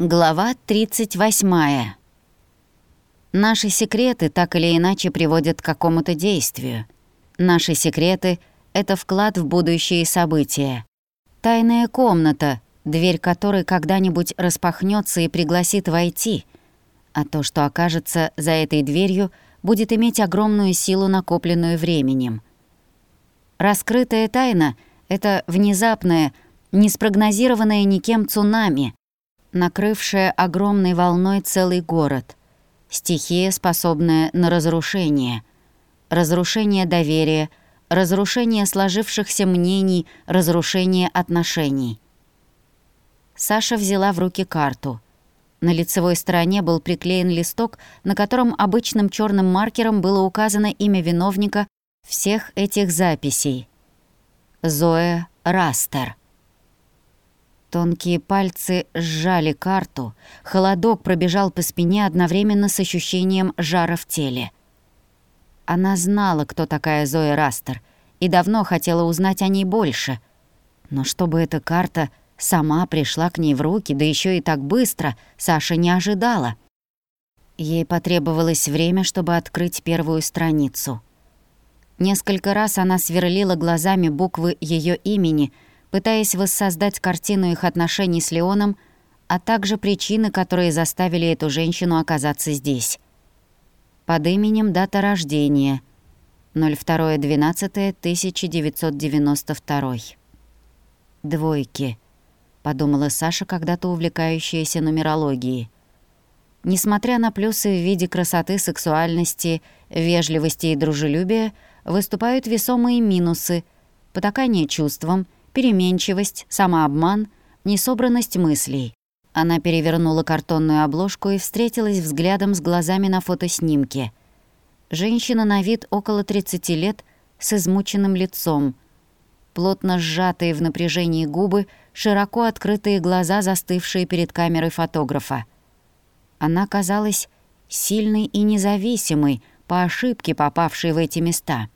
Глава 38. Наши секреты так или иначе приводят к какому-то действию. Наши секреты — это вклад в будущие события. Тайная комната, дверь которой когда-нибудь распахнется и пригласит войти, а то, что окажется за этой дверью, будет иметь огромную силу, накопленную временем. Раскрытая тайна — это внезапное, неспрогнозированное никем цунами — накрывшая огромной волной целый город. Стихия, способная на разрушение. Разрушение доверия, разрушение сложившихся мнений, разрушение отношений. Саша взяла в руки карту. На лицевой стороне был приклеен листок, на котором обычным черным маркером было указано имя виновника всех этих записей. Зоя Растер. Тонкие пальцы сжали карту, холодок пробежал по спине одновременно с ощущением жара в теле. Она знала, кто такая Зоя Растер, и давно хотела узнать о ней больше. Но чтобы эта карта сама пришла к ней в руки, да еще и так быстро, Саша не ожидала. Ей потребовалось время, чтобы открыть первую страницу. Несколько раз она сверлила глазами буквы ее имени — пытаясь воссоздать картину их отношений с Леоном, а также причины, которые заставили эту женщину оказаться здесь. Под именем дата рождения 02.12.1992. «Двойки», — подумала Саша, когда-то увлекающаяся нумерологией. Несмотря на плюсы в виде красоты, сексуальности, вежливости и дружелюбия, выступают весомые минусы, потакание чувствам — переменчивость, самообман, несобранность мыслей. Она перевернула картонную обложку и встретилась взглядом с глазами на фотоснимке. Женщина на вид около 30 лет с измученным лицом. Плотно сжатые в напряжении губы, широко открытые глаза, застывшие перед камерой фотографа. Она казалась сильной и независимой, по ошибке попавшей в эти места.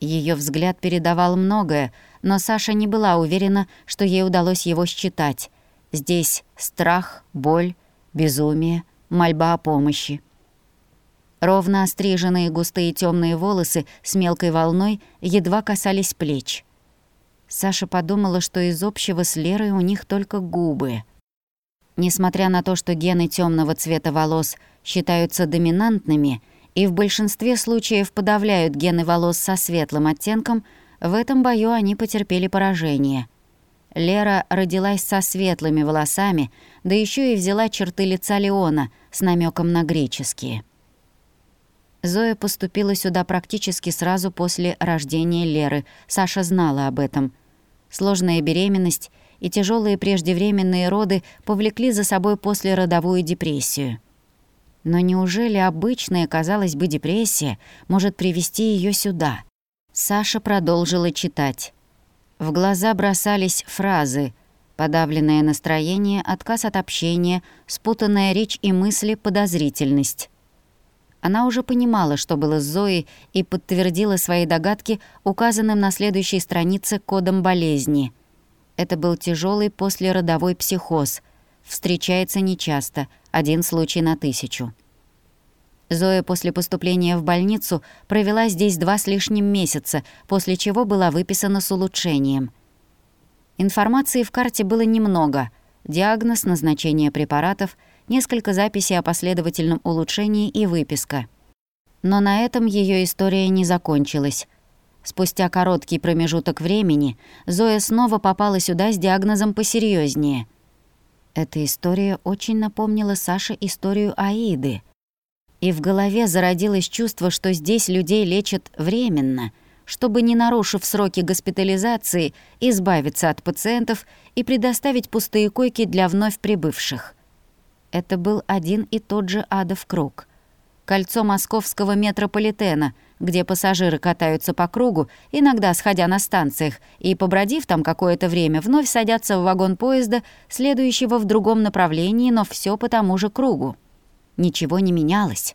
Ее взгляд передавал многое, но Саша не была уверена, что ей удалось его считать. Здесь страх, боль, безумие, мольба о помощи. Ровно остриженные густые темные волосы с мелкой волной едва касались плеч. Саша подумала, что из общего с Лерой у них только губы. Несмотря на то, что гены темного цвета волос считаются доминантными и в большинстве случаев подавляют гены волос со светлым оттенком – в этом бою они потерпели поражение. Лера родилась со светлыми волосами, да еще и взяла черты лица Леона с намеком на греческие. Зоя поступила сюда практически сразу после рождения Леры. Саша знала об этом. Сложная беременность и тяжелые преждевременные роды повлекли за собой послеродовую депрессию. Но неужели обычная, казалось бы, депрессия может привести ее сюда? Саша продолжила читать. В глаза бросались фразы «подавленное настроение», «отказ от общения», «спутанная речь и мысли», «подозрительность». Она уже понимала, что было с Зоей, и подтвердила свои догадки указанным на следующей странице кодом болезни. Это был тяжелый послеродовой психоз. Встречается нечасто, один случай на тысячу. Зоя после поступления в больницу провела здесь два с лишним месяца, после чего была выписана с улучшением. Информации в карте было немного. Диагноз, назначение препаратов, несколько записей о последовательном улучшении и выписка. Но на этом ее история не закончилась. Спустя короткий промежуток времени Зоя снова попала сюда с диагнозом посерьезнее. Эта история очень напомнила Саше историю Аиды — и в голове зародилось чувство, что здесь людей лечат временно, чтобы, не нарушив сроки госпитализации, избавиться от пациентов и предоставить пустые койки для вновь прибывших. Это был один и тот же адов круг. Кольцо московского метрополитена, где пассажиры катаются по кругу, иногда сходя на станциях, и, побродив там какое-то время, вновь садятся в вагон поезда, следующего в другом направлении, но все по тому же кругу. Ничего не менялось.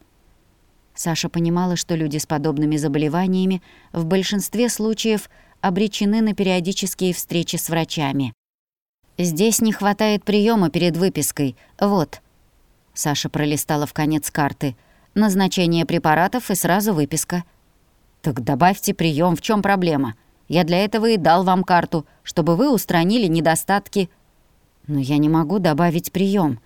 Саша понимала, что люди с подобными заболеваниями в большинстве случаев обречены на периодические встречи с врачами. «Здесь не хватает приема перед выпиской. Вот». Саша пролистала в конец карты. «Назначение препаратов и сразу выписка». «Так добавьте прием. в чем проблема? Я для этого и дал вам карту, чтобы вы устранили недостатки». «Но я не могу добавить прием.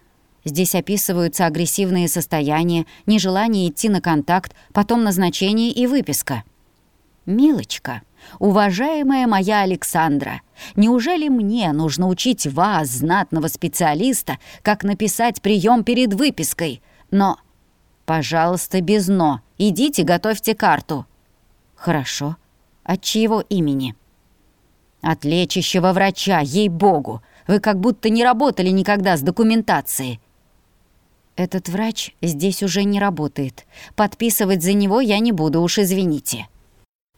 Здесь описываются агрессивные состояния, нежелание идти на контакт, потом назначение и выписка». «Милочка», «Уважаемая моя Александра, неужели мне нужно учить вас, знатного специалиста, как написать прием перед выпиской? Но, пожалуйста, без «но». Идите, готовьте карту». «Хорошо. От чьего имени?» «От лечащего врача, ей-богу. Вы как будто не работали никогда с документацией». «Этот врач здесь уже не работает. Подписывать за него я не буду, уж извините».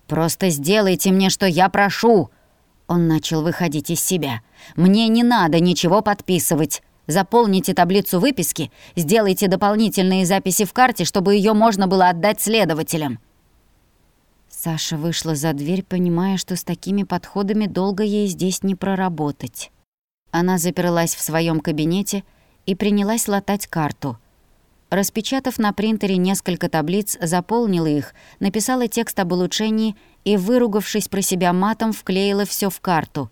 «Просто сделайте мне, что я прошу!» Он начал выходить из себя. «Мне не надо ничего подписывать. Заполните таблицу выписки, сделайте дополнительные записи в карте, чтобы ее можно было отдать следователям». Саша вышла за дверь, понимая, что с такими подходами долго ей здесь не проработать. Она заперлась в своем кабинете и принялась латать карту. Распечатав на принтере несколько таблиц, заполнила их, написала текст об улучшении и, выругавшись про себя матом, вклеила все в карту.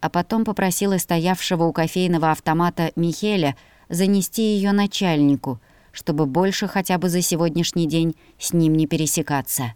А потом попросила стоявшего у кофейного автомата Михеля занести ее начальнику, чтобы больше хотя бы за сегодняшний день с ним не пересекаться.